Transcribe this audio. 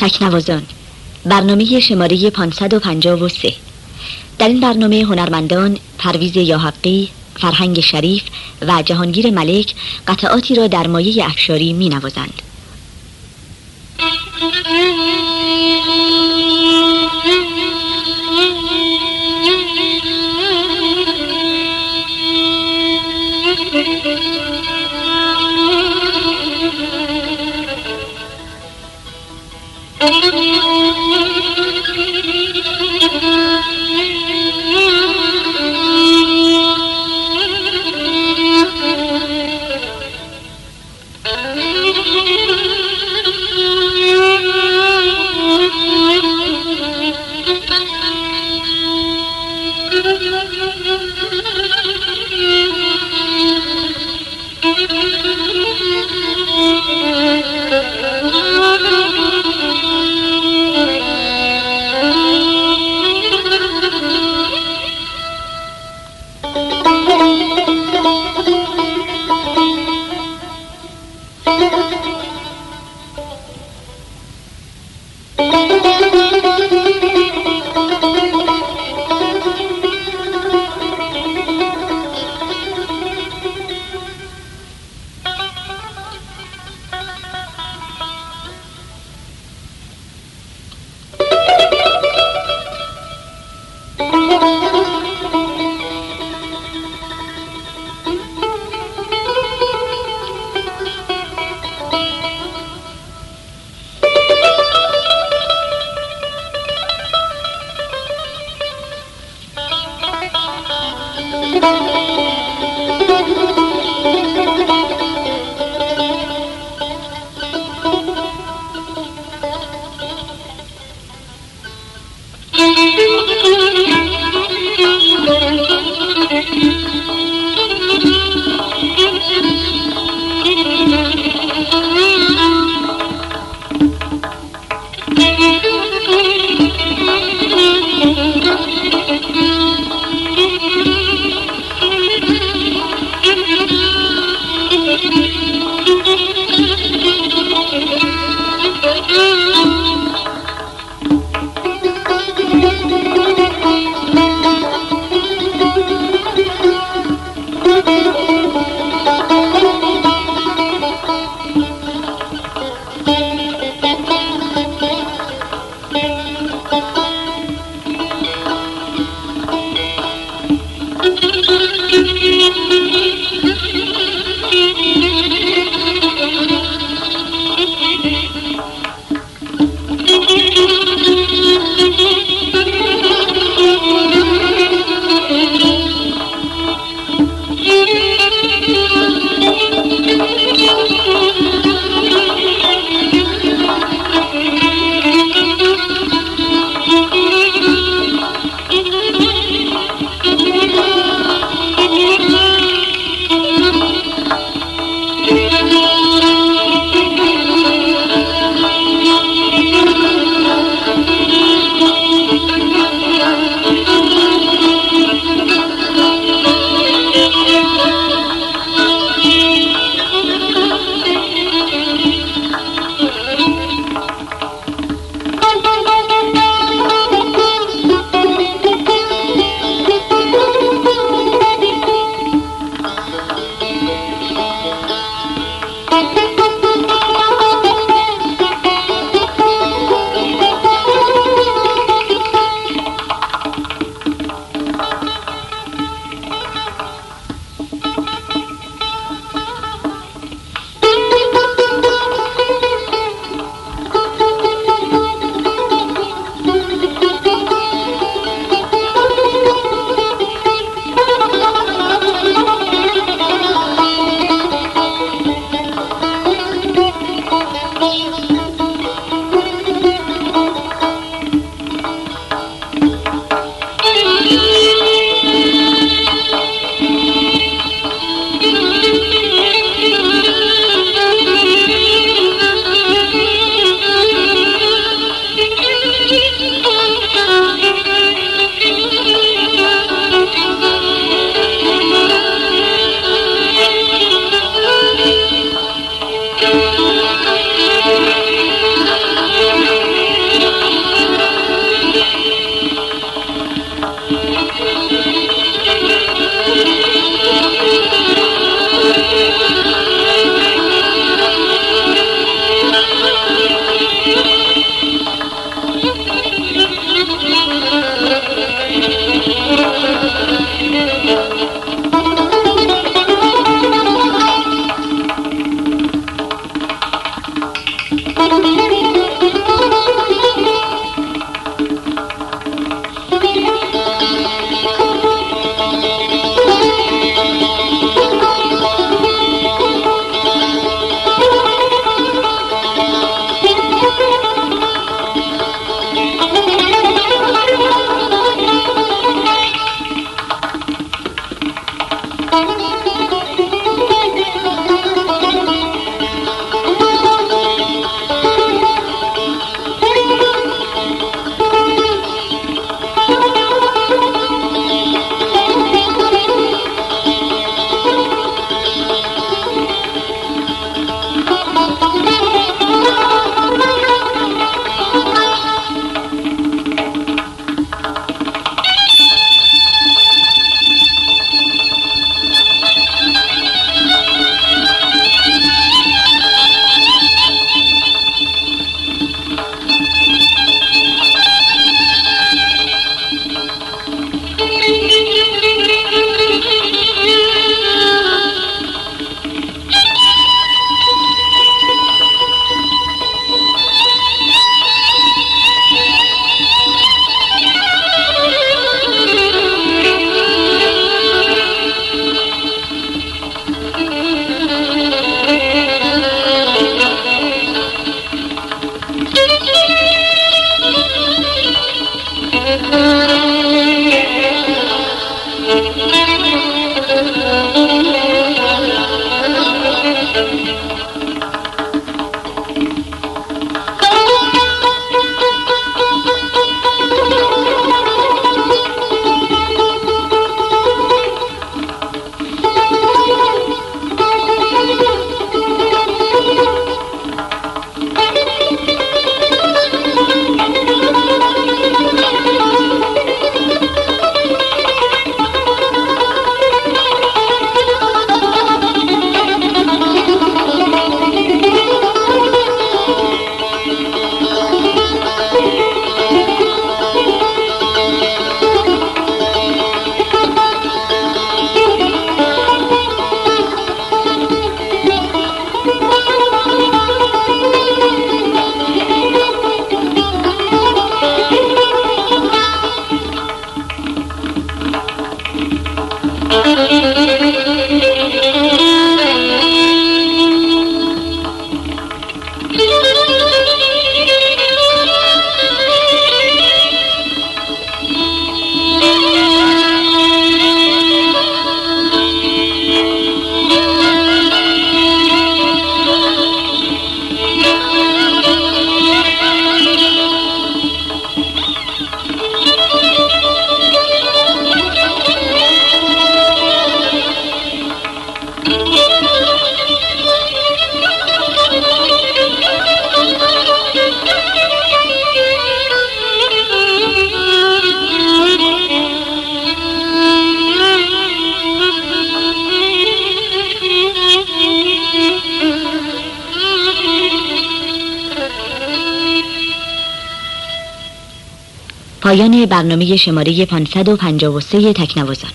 تکنوازان برنامه شماره 553 در این برنامه هنرمندان پرویز یاحقی، فرهنگ شریف و جهانگیر ملک قطعاتی را در مایه افشاری می نوازند. پایان برنامه شماره 553 تکنوازان.